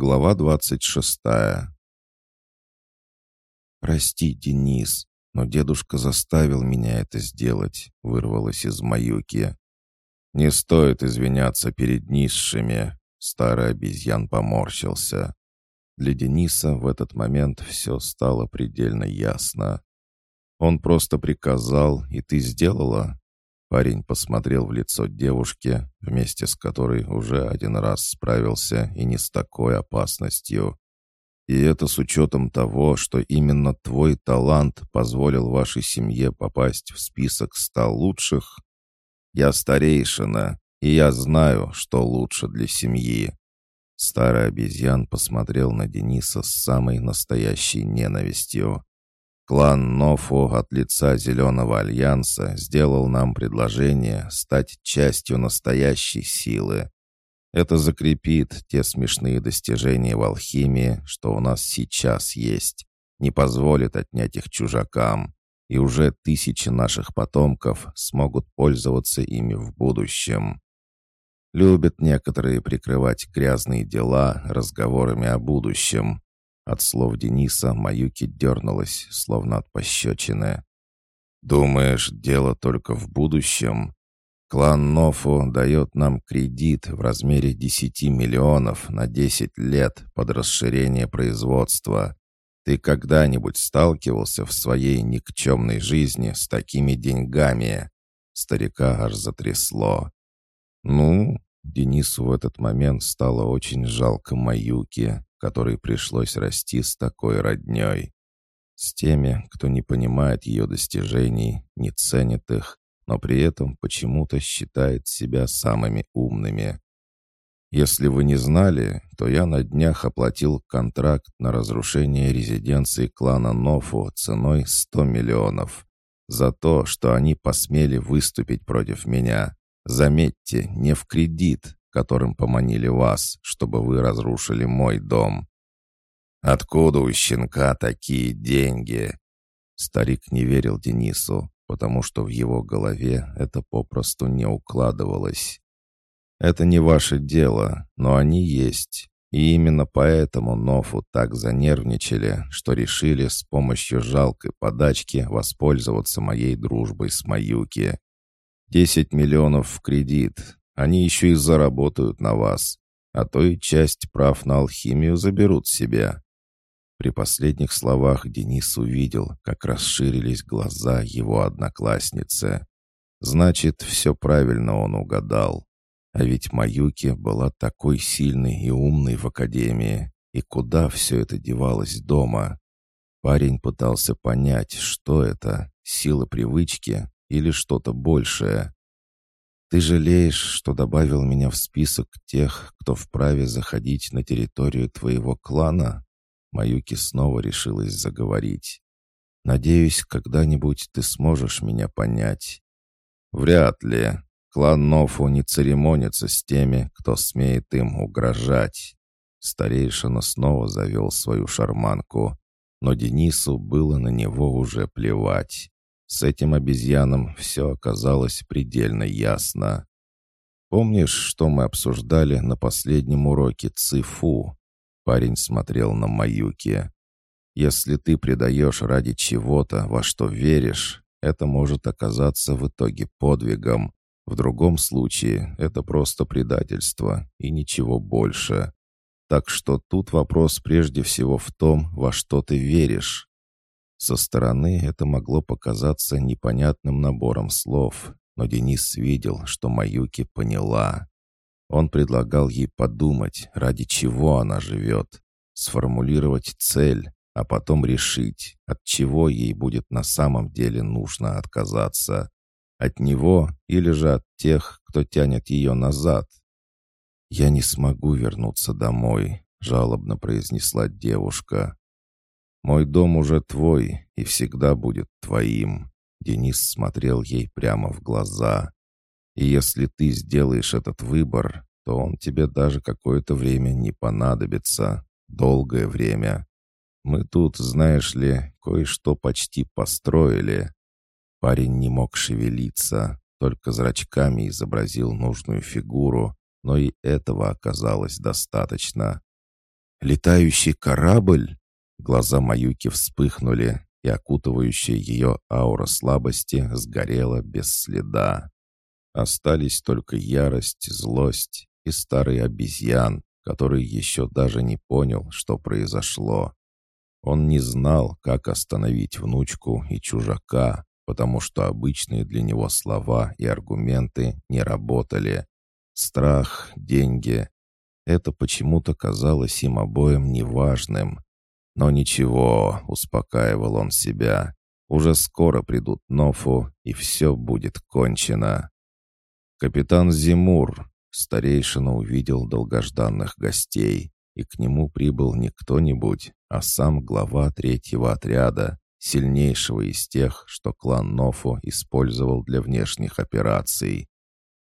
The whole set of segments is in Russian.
Глава двадцать шестая. «Прости, Денис, но дедушка заставил меня это сделать», — вырвалось из Маюки. «Не стоит извиняться перед низшими», — старый обезьян поморщился. Для Дениса в этот момент все стало предельно ясно. «Он просто приказал, и ты сделала?» Парень посмотрел в лицо девушки, вместе с которой уже один раз справился и не с такой опасностью. И это с учетом того, что именно твой талант позволил вашей семье попасть в список ста лучших. Я старейшина, и я знаю, что лучше для семьи. Старый обезьян посмотрел на Дениса с самой настоящей ненавистью. Клан Нофу от лица Зеленого Альянса сделал нам предложение стать частью настоящей силы. Это закрепит те смешные достижения в алхимии, что у нас сейчас есть, не позволит отнять их чужакам, и уже тысячи наших потомков смогут пользоваться ими в будущем. Любят некоторые прикрывать грязные дела разговорами о будущем, от слов Дениса Маюки дернулась, словно от пощечины. «Думаешь, дело только в будущем? Клан Нофу дает нам кредит в размере 10 миллионов на 10 лет под расширение производства. Ты когда-нибудь сталкивался в своей никчемной жизни с такими деньгами?» Старика аж затрясло. «Ну?» Денису в этот момент стало очень жалко Маюки которой пришлось расти с такой родней. С теми, кто не понимает ее достижений, не ценит их, но при этом почему-то считает себя самыми умными. Если вы не знали, то я на днях оплатил контракт на разрушение резиденции клана Нофу ценой 100 миллионов. За то, что они посмели выступить против меня. Заметьте, не в кредит, которым поманили вас, чтобы вы разрушили мой дом. Откуда у щенка такие деньги?» Старик не верил Денису, потому что в его голове это попросту не укладывалось. «Это не ваше дело, но они есть. И именно поэтому Нофу так занервничали, что решили с помощью жалкой подачки воспользоваться моей дружбой с Маюки. Десять миллионов в кредит, они еще и заработают на вас, а то и часть прав на алхимию заберут себе». При последних словах Денис увидел, как расширились глаза его одноклассницы. Значит, все правильно он угадал. А ведь Маюки была такой сильной и умной в академии. И куда все это девалось дома? Парень пытался понять, что это, сила привычки или что-то большее. Ты жалеешь, что добавил меня в список тех, кто вправе заходить на территорию твоего клана?» Маюки снова решилась заговорить. «Надеюсь, когда-нибудь ты сможешь меня понять». «Вряд ли. Клан Нофу не церемонится с теми, кто смеет им угрожать». Старейшина снова завел свою шарманку, но Денису было на него уже плевать. С этим обезьяном все оказалось предельно ясно. «Помнишь, что мы обсуждали на последнем уроке ЦИФУ?» Парень смотрел на Маюки. «Если ты предаешь ради чего-то, во что веришь, это может оказаться в итоге подвигом. В другом случае это просто предательство и ничего больше. Так что тут вопрос прежде всего в том, во что ты веришь. Со стороны это могло показаться непонятным набором слов, но Денис видел, что Маюки поняла. Он предлагал ей подумать, ради чего она живет, сформулировать цель, а потом решить, от чего ей будет на самом деле нужно отказаться. От него или же от тех, кто тянет ее назад. «Я не смогу вернуться домой», — жалобно произнесла девушка. Мой дом уже твой и всегда будет твоим». Денис смотрел ей прямо в глаза. «И если ты сделаешь этот выбор, то он тебе даже какое-то время не понадобится. Долгое время. Мы тут, знаешь ли, кое-что почти построили». Парень не мог шевелиться, только зрачками изобразил нужную фигуру, но и этого оказалось достаточно. Летающий корабль?» Глаза Маюки вспыхнули, и окутывающая ее аура слабости сгорела без следа. Остались только ярость, злость и старый обезьян, который еще даже не понял, что произошло. Он не знал, как остановить внучку и чужака, потому что обычные для него слова и аргументы не работали. Страх, деньги — это почему-то казалось им обоим неважным. Но ничего, успокаивал он себя. Уже скоро придут Нофу, и все будет кончено. Капитан Зимур, старейшина увидел долгожданных гостей, и к нему прибыл не кто-нибудь, а сам глава третьего отряда, сильнейшего из тех, что клан Нофу использовал для внешних операций.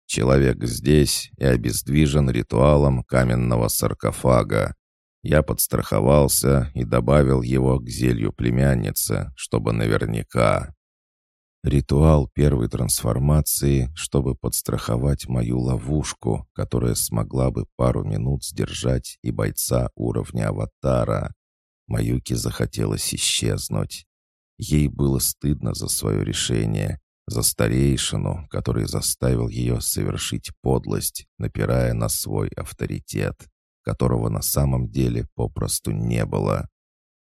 Человек здесь и обездвижен ритуалом каменного саркофага. Я подстраховался и добавил его к зелью племянницы, чтобы наверняка. Ритуал первой трансформации, чтобы подстраховать мою ловушку, которая смогла бы пару минут сдержать и бойца уровня аватара. Маюке захотелось исчезнуть. Ей было стыдно за свое решение, за старейшину, который заставил ее совершить подлость, напирая на свой авторитет, которого на самом деле попросту не было.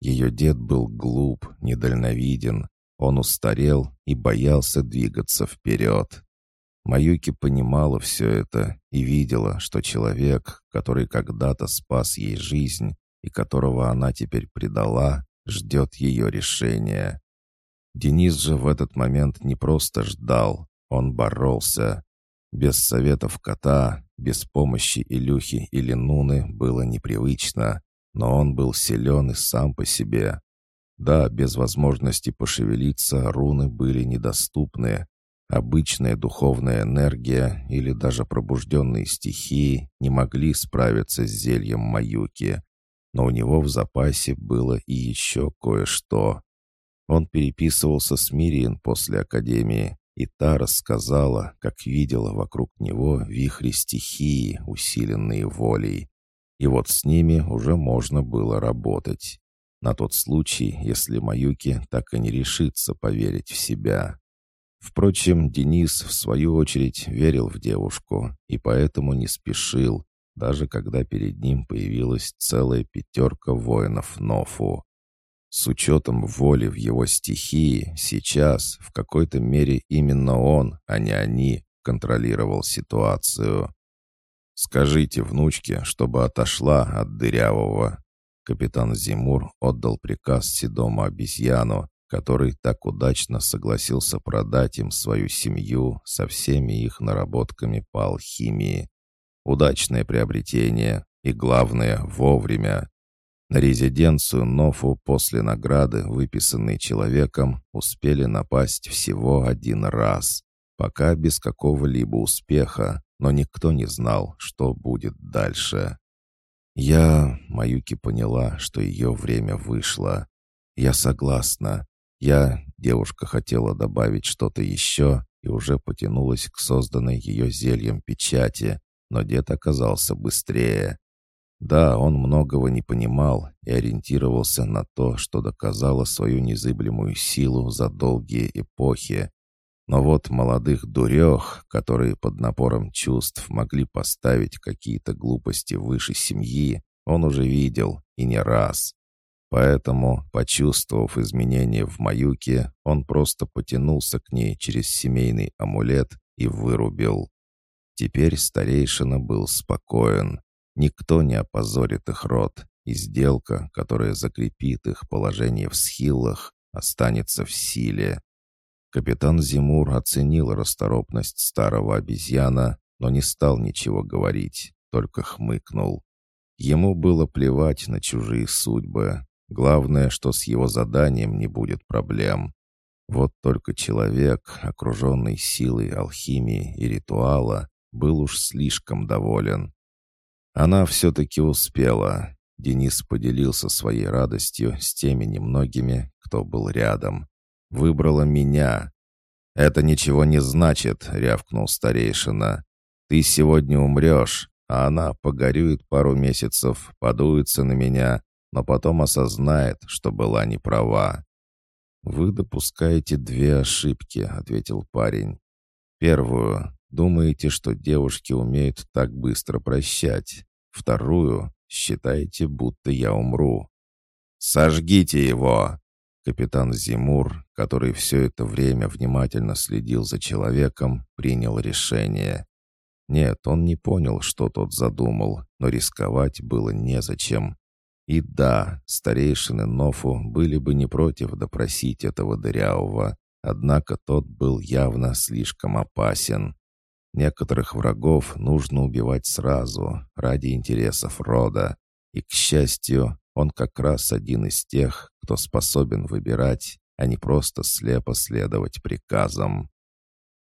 Ее дед был глуп, недальновиден, он устарел и боялся двигаться вперед. Маюки понимала все это и видела, что человек, который когда-то спас ей жизнь и которого она теперь предала, ждет ее решения. Денис же в этот момент не просто ждал, он боролся. Без советов кота, без помощи Илюхи или Нуны было непривычно, но он был силен и сам по себе. Да, без возможности пошевелиться руны были недоступны. Обычная духовная энергия или даже пробужденные стихии не могли справиться с зельем Маюки. Но у него в запасе было и еще кое-что. Он переписывался с Мириен после Академии, и та рассказала, как видела вокруг него вихри стихии, усиленные волей. И вот с ними уже можно было работать. На тот случай, если Маюки так и не решится поверить в себя. Впрочем, Денис, в свою очередь, верил в девушку и поэтому не спешил, даже когда перед ним появилась целая пятерка воинов Нофу. С учетом воли в его стихии, сейчас, в какой-то мере, именно он, а не они, контролировал ситуацию. «Скажите внучке, чтобы отошла от дырявого», Капитан Зимур отдал приказ седому обезьяну, который так удачно согласился продать им свою семью со всеми их наработками по алхимии. Удачное приобретение и, главное, вовремя. На резиденцию Нофу после награды, выписанной человеком, успели напасть всего один раз, пока без какого-либо успеха, но никто не знал, что будет дальше. Я, Маюки поняла, что ее время вышло. Я согласна. Я, девушка хотела добавить что-то еще и уже потянулась к созданной ее зельем печати, но дед оказался быстрее. Да, он многого не понимал и ориентировался на то, что доказало свою незыблемую силу за долгие эпохи, но вот молодых дурех, которые под напором чувств могли поставить какие-то глупости выше семьи, он уже видел и не раз. Поэтому, почувствовав изменения в Маюке, он просто потянулся к ней через семейный амулет и вырубил. Теперь старейшина был спокоен. Никто не опозорит их род, и сделка, которая закрепит их положение в схилах, останется в силе. Капитан Зимур оценил расторопность старого обезьяна, но не стал ничего говорить, только хмыкнул. Ему было плевать на чужие судьбы. Главное, что с его заданием не будет проблем. Вот только человек, окруженный силой алхимии и ритуала, был уж слишком доволен. Она все-таки успела. Денис поделился своей радостью с теми немногими, кто был рядом выбрала меня. «Это ничего не значит», — рявкнул старейшина. «Ты сегодня умрешь, а она погорюет пару месяцев, подуется на меня, но потом осознает, что была не права. «Вы допускаете две ошибки», — ответил парень. «Первую. Думаете, что девушки умеют так быстро прощать. Вторую. Считаете, будто я умру». «Сожгите его!» Капитан Зимур, который все это время внимательно следил за человеком, принял решение. Нет, он не понял, что тот задумал, но рисковать было незачем. И да, старейшины Нофу были бы не против допросить этого дырявого, однако тот был явно слишком опасен. Некоторых врагов нужно убивать сразу, ради интересов рода. И, к счастью, он как раз один из тех, кто способен выбирать, а не просто слепо следовать приказам.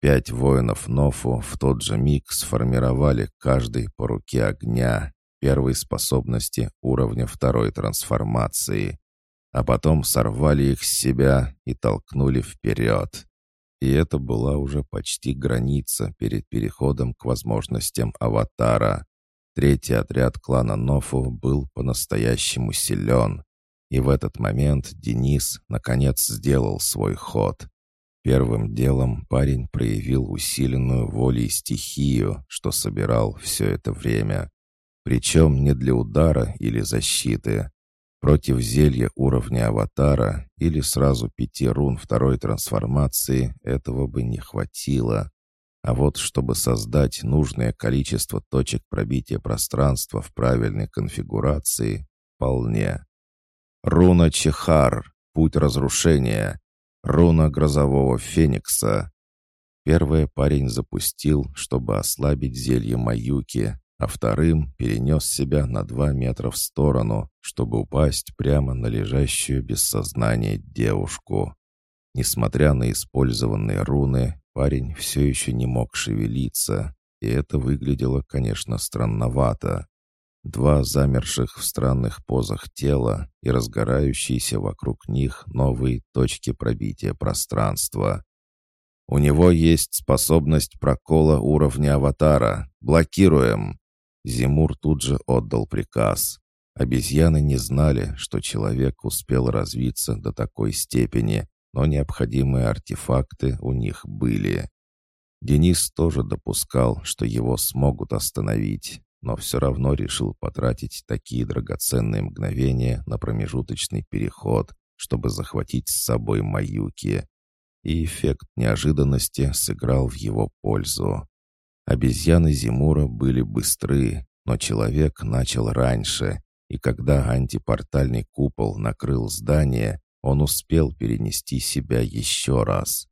Пять воинов Нофу в тот же миг сформировали каждый по руке огня, первой способности уровня второй трансформации, а потом сорвали их с себя и толкнули вперед. И это была уже почти граница перед переходом к возможностям аватара. Третий отряд клана Нофу был по-настоящему силен. И в этот момент Денис наконец сделал свой ход. Первым делом парень проявил усиленную волей стихию, что собирал все это время. Причем не для удара или защиты. Против зелья уровня аватара или сразу пяти рун второй трансформации этого бы не хватило. А вот чтобы создать нужное количество точек пробития пространства в правильной конфигурации, вполне. Руна Чехар, путь разрушения. Руна грозового феникса. Первое парень запустил, чтобы ослабить зелье Маюки, а вторым перенес себя на два метра в сторону, чтобы упасть прямо на лежащую без сознания девушку. Несмотря на использованные руны, парень все еще не мог шевелиться, и это выглядело, конечно, странновато. Два замерших в странных позах тела и разгорающиеся вокруг них новые точки пробития пространства. «У него есть способность прокола уровня аватара. Блокируем!» Зимур тут же отдал приказ. Обезьяны не знали, что человек успел развиться до такой степени, но необходимые артефакты у них были. Денис тоже допускал, что его смогут остановить, но все равно решил потратить такие драгоценные мгновения на промежуточный переход, чтобы захватить с собой Маюки. И эффект неожиданности сыграл в его пользу. Обезьяны Зимура были быстры, но человек начал раньше, и когда антипортальный купол накрыл здание, он успел перенести себя еще раз.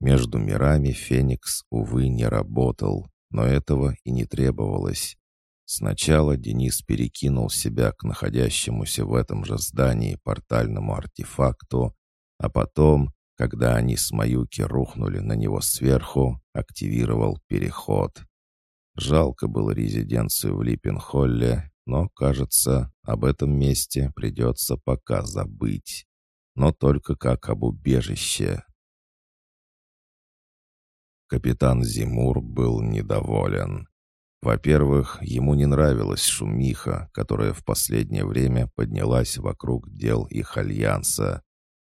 Между мирами Феникс, увы, не работал, но этого и не требовалось. Сначала Денис перекинул себя к находящемуся в этом же здании портальному артефакту, а потом, когда они с Маюки рухнули на него сверху, активировал переход. Жалко было резиденцию в Липпенхолле, но, кажется, об этом месте придется пока забыть. Но только как об убежище. Капитан Зимур был недоволен. Во-первых, ему не нравилась шумиха, которая в последнее время поднялась вокруг дел их альянса.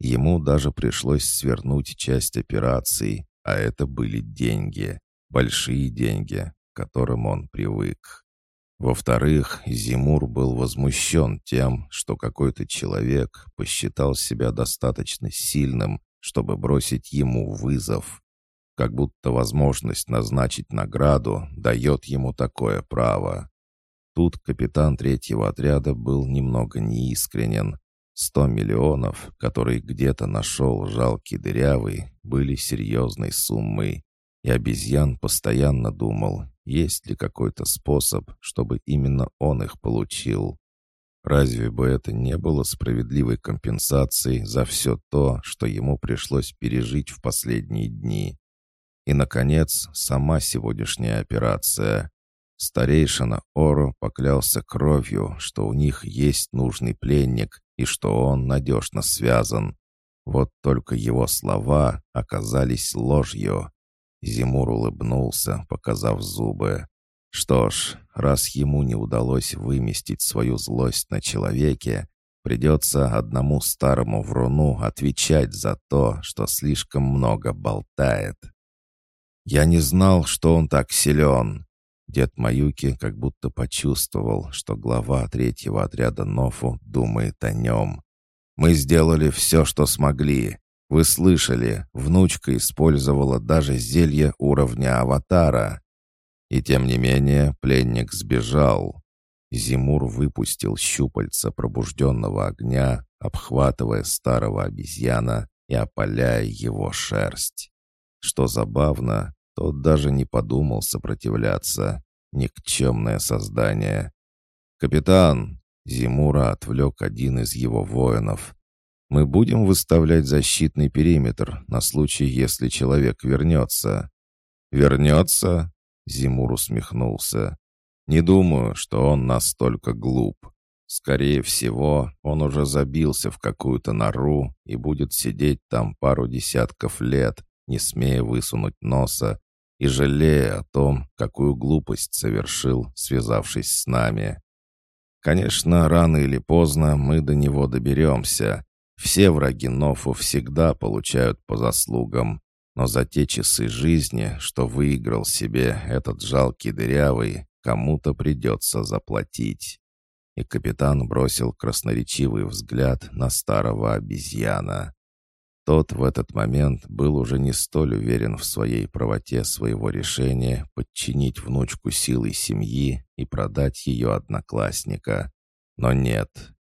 Ему даже пришлось свернуть часть операций, а это были деньги, большие деньги, к которым он привык. Во-вторых, Зимур был возмущен тем, что какой-то человек посчитал себя достаточно сильным, чтобы бросить ему вызов как будто возможность назначить награду дает ему такое право. Тут капитан третьего отряда был немного неискренен. Сто миллионов, которые где-то нашел жалкий дырявый, были серьезной суммой. И обезьян постоянно думал, есть ли какой-то способ, чтобы именно он их получил. Разве бы это не было справедливой компенсацией за все то, что ему пришлось пережить в последние дни? И, наконец, сама сегодняшняя операция. Старейшина Оро поклялся кровью, что у них есть нужный пленник и что он надежно связан. Вот только его слова оказались ложью. Зимур улыбнулся, показав зубы. Что ж, раз ему не удалось выместить свою злость на человеке, придется одному старому вруну отвечать за то, что слишком много болтает. «Я не знал, что он так силен!» Дед Маюки как будто почувствовал, что глава третьего отряда Нофу думает о нем. «Мы сделали все, что смогли. Вы слышали, внучка использовала даже зелье уровня аватара. И тем не менее пленник сбежал. Зимур выпустил щупальца пробужденного огня, обхватывая старого обезьяна и опаляя его шерсть. Что забавно, тот даже не подумал сопротивляться. Никчемное создание. «Капитан!» — Зимура отвлек один из его воинов. «Мы будем выставлять защитный периметр на случай, если человек вернется». «Вернется?» — Зимур усмехнулся. «Не думаю, что он настолько глуп. Скорее всего, он уже забился в какую-то нору и будет сидеть там пару десятков лет, не смея высунуть носа и жалея о том, какую глупость совершил, связавшись с нами. Конечно, рано или поздно мы до него доберемся. Все враги Нофу всегда получают по заслугам, но за те часы жизни, что выиграл себе этот жалкий дырявый, кому-то придется заплатить. И капитан бросил красноречивый взгляд на старого обезьяна. Тот в этот момент был уже не столь уверен в своей правоте своего решения подчинить внучку силой семьи и продать ее одноклассника. Но нет,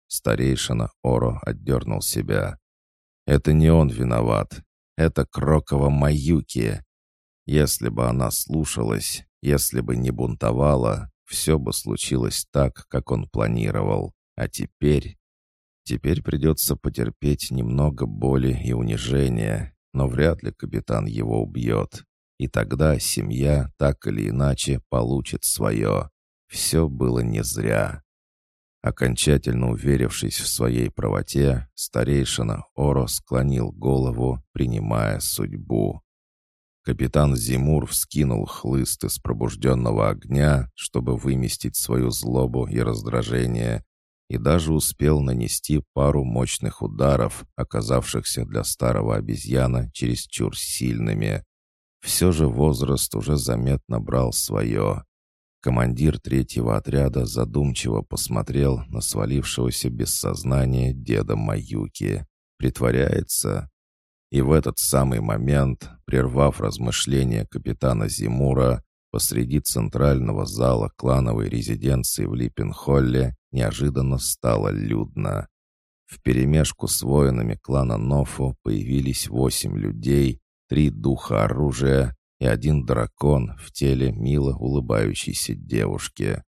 старейшина Оро отдернул себя. Это не он виноват, это Крокова Маюки. Если бы она слушалась, если бы не бунтовала, все бы случилось так, как он планировал. А теперь... Теперь придется потерпеть немного боли и унижения, но вряд ли капитан его убьет. И тогда семья так или иначе получит свое. Все было не зря. Окончательно уверившись в своей правоте, старейшина Оро склонил голову, принимая судьбу. Капитан Зимур вскинул хлыст из пробужденного огня, чтобы выместить свою злобу и раздражение, и даже успел нанести пару мощных ударов, оказавшихся для старого обезьяна чересчур сильными. Все же возраст уже заметно брал свое. Командир третьего отряда задумчиво посмотрел на свалившегося без сознания деда Маюки. Притворяется? И в этот самый момент, прервав размышления капитана Зимура, посреди центрального зала клановой резиденции в Липпенхолле неожиданно стало людно. Вперемешку с воинами клана Нофу появились восемь людей, три духа оружия и один дракон в теле мило улыбающейся девушки.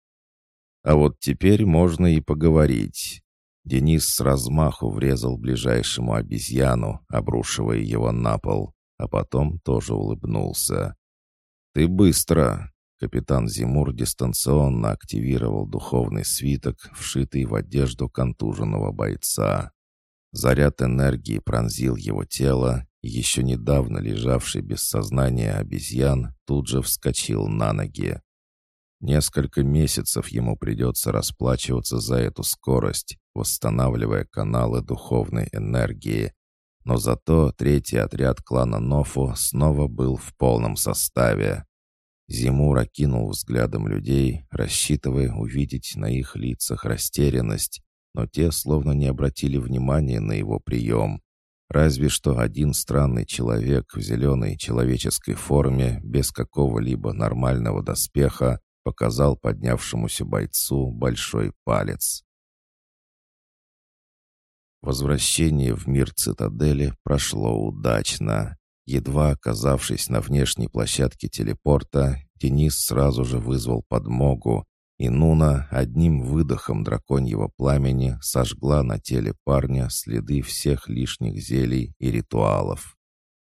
А вот теперь можно и поговорить. Денис с размаху врезал ближайшему обезьяну, обрушивая его на пол, а потом тоже улыбнулся. «Ты быстро!» Капитан Зимур дистанционно активировал духовный свиток, вшитый в одежду контуженного бойца. Заряд энергии пронзил его тело, и еще недавно лежавший без сознания обезьян тут же вскочил на ноги. Несколько месяцев ему придется расплачиваться за эту скорость, восстанавливая каналы духовной энергии. Но зато третий отряд клана Нофу снова был в полном составе. Зимур окинул взглядом людей, рассчитывая увидеть на их лицах растерянность, но те словно не обратили внимания на его прием. Разве что один странный человек в зеленой человеческой форме, без какого-либо нормального доспеха, показал поднявшемуся бойцу большой палец. Возвращение в мир цитадели прошло удачно. Едва оказавшись на внешней площадке телепорта, Денис сразу же вызвал подмогу, и Нуна одним выдохом драконьего пламени сожгла на теле парня следы всех лишних зелий и ритуалов.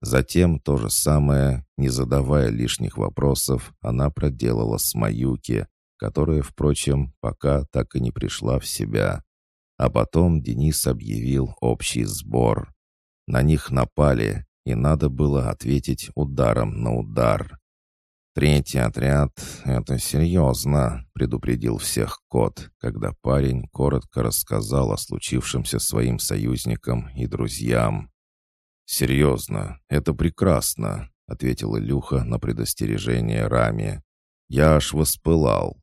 Затем то же самое, не задавая лишних вопросов, она проделала с Маюки, которая, впрочем, пока так и не пришла в себя. А потом Денис объявил общий сбор. На них напали, и надо было ответить ударом на удар. «Третий отряд — это серьезно», — предупредил всех кот, когда парень коротко рассказал о случившемся своим союзникам и друзьям. «Серьезно, это прекрасно», — ответил Илюха на предостережение Рами. «Я аж воспылал».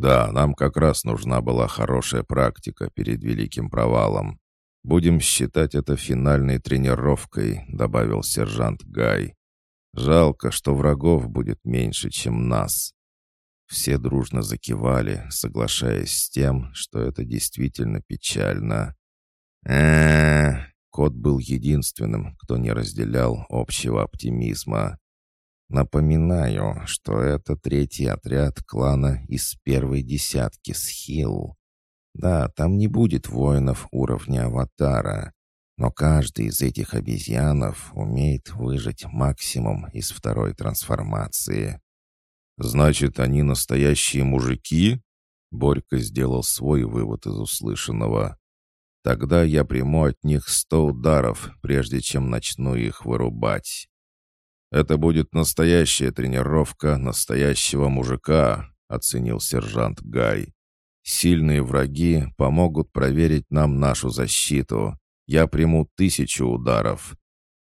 «Да, нам как раз нужна была хорошая практика перед великим провалом. Будем считать это финальной тренировкой», — добавил сержант Гай. Жалко, что врагов будет меньше, чем нас. Все дружно закивали, соглашаясь с тем, что это действительно печально. э Кот был единственным, кто не разделял общего оптимизма. Напоминаю, что это третий отряд клана из первой десятки Схил. Да, там не будет воинов уровня Аватара, но каждый из этих обезьянов умеет выжать максимум из второй трансформации. «Значит, они настоящие мужики?» Борька сделал свой вывод из услышанного. «Тогда я приму от них сто ударов, прежде чем начну их вырубать. Это будет настоящая тренировка настоящего мужика», оценил сержант Гай. «Сильные враги помогут проверить нам нашу защиту, я приму тысячу ударов.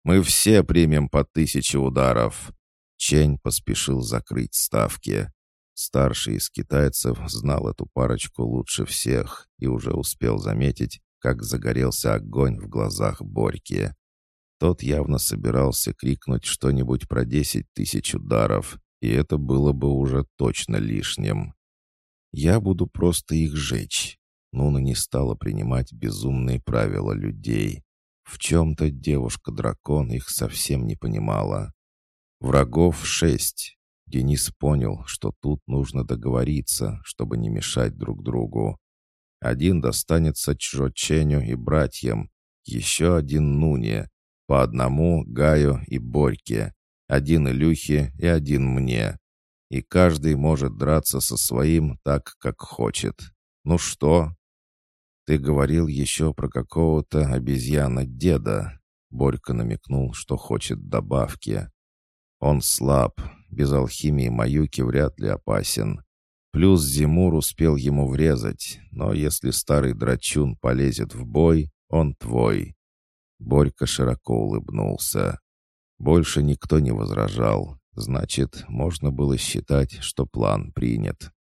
Мы все примем по тысяче ударов. Чень поспешил закрыть ставки. Старший из китайцев знал эту парочку лучше всех и уже успел заметить, как загорелся огонь в глазах Борьки. Тот явно собирался крикнуть что-нибудь про десять тысяч ударов, и это было бы уже точно лишним. «Я буду просто их жечь. Нуна не стала принимать безумные правила людей. В чем-то девушка-дракон их совсем не понимала. Врагов шесть. Денис понял, что тут нужно договориться, чтобы не мешать друг другу. Один достанется Чжоченю и братьям, еще один Нуне, по одному Гаю и Борьке, один Илюхе и один мне. И каждый может драться со своим так, как хочет. Ну что, «Ты говорил еще про какого-то обезьяна-деда». Борька намекнул, что хочет добавки. «Он слаб, без алхимии Маюки вряд ли опасен. Плюс Зимур успел ему врезать, но если старый драчун полезет в бой, он твой». Борька широко улыбнулся. Больше никто не возражал. Значит, можно было считать, что план принят.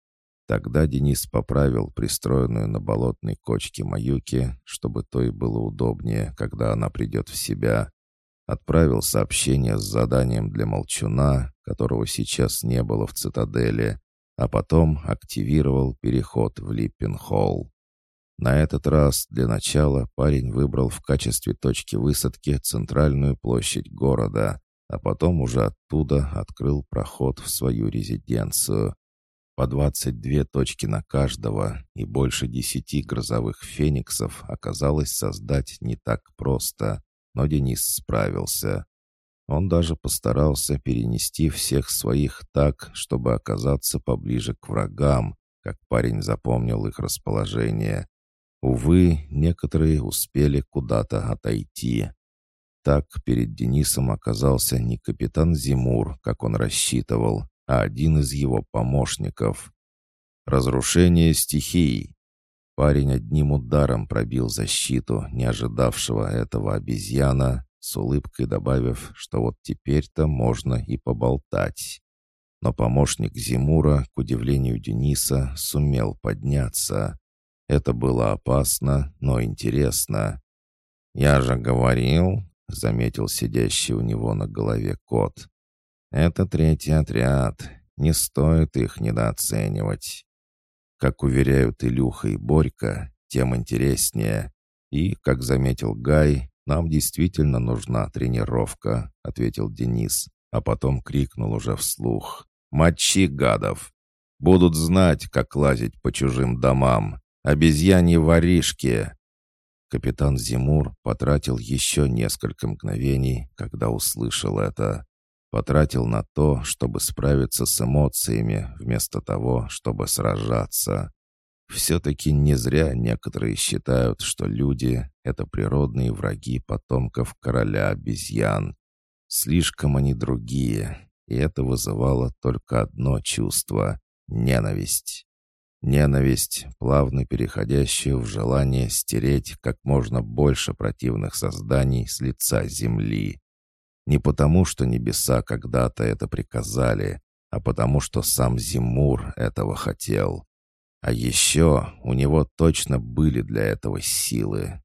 Тогда Денис поправил пристроенную на болотной кочке Маюки, чтобы той было удобнее, когда она придет в себя. Отправил сообщение с заданием для Молчуна, которого сейчас не было в цитадели, а потом активировал переход в Липпенхолл. На этот раз для начала парень выбрал в качестве точки высадки центральную площадь города, а потом уже оттуда открыл проход в свою резиденцию. По 22 точки на каждого и больше десяти грозовых фениксов оказалось создать не так просто, но Денис справился. Он даже постарался перенести всех своих так, чтобы оказаться поближе к врагам, как парень запомнил их расположение. Увы, некоторые успели куда-то отойти. Так перед Денисом оказался не капитан Зимур, как он рассчитывал, а один из его помощников. Разрушение стихий. Парень одним ударом пробил защиту, не ожидавшего этого обезьяна, с улыбкой добавив, что вот теперь-то можно и поболтать. Но помощник Зимура, к удивлению Дениса, сумел подняться. Это было опасно, но интересно. «Я же говорил», — заметил сидящий у него на голове кот, это третий отряд. Не стоит их недооценивать. Как уверяют Илюха и Борька, тем интереснее. И, как заметил Гай, нам действительно нужна тренировка, ответил Денис, а потом крикнул уже вслух. Мочи гадов! Будут знать, как лазить по чужим домам. Обезьяньи воришки!» Капитан Зимур потратил еще несколько мгновений, когда услышал это. Потратил на то, чтобы справиться с эмоциями, вместо того, чтобы сражаться. Все-таки не зря некоторые считают, что люди — это природные враги потомков короля обезьян. Слишком они другие, и это вызывало только одно чувство — ненависть. Ненависть, плавно переходящая в желание стереть как можно больше противных созданий с лица земли. Не потому, что небеса когда-то это приказали, а потому, что сам Зимур этого хотел. А еще у него точно были для этого силы.